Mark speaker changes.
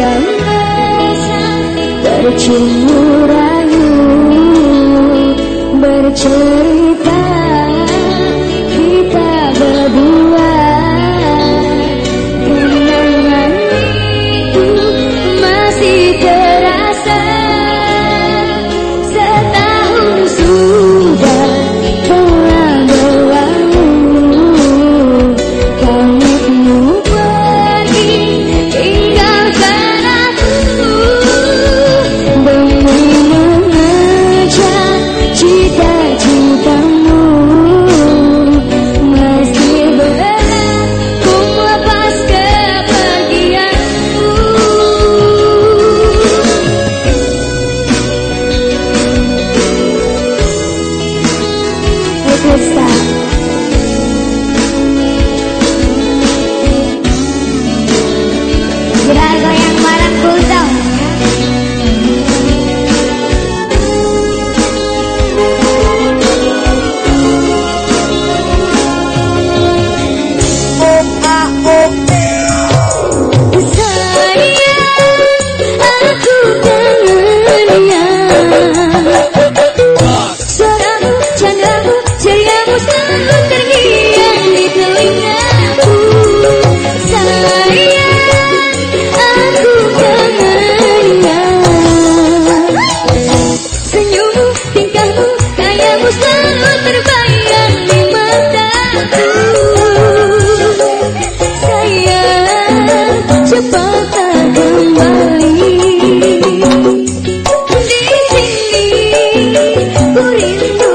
Speaker 1: jelas Tercumbu rayu Bercerita goodbye. Selalu terbayang di mataku Sayang, cepatlah kembali di sini ku rindu